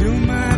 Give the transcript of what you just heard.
to my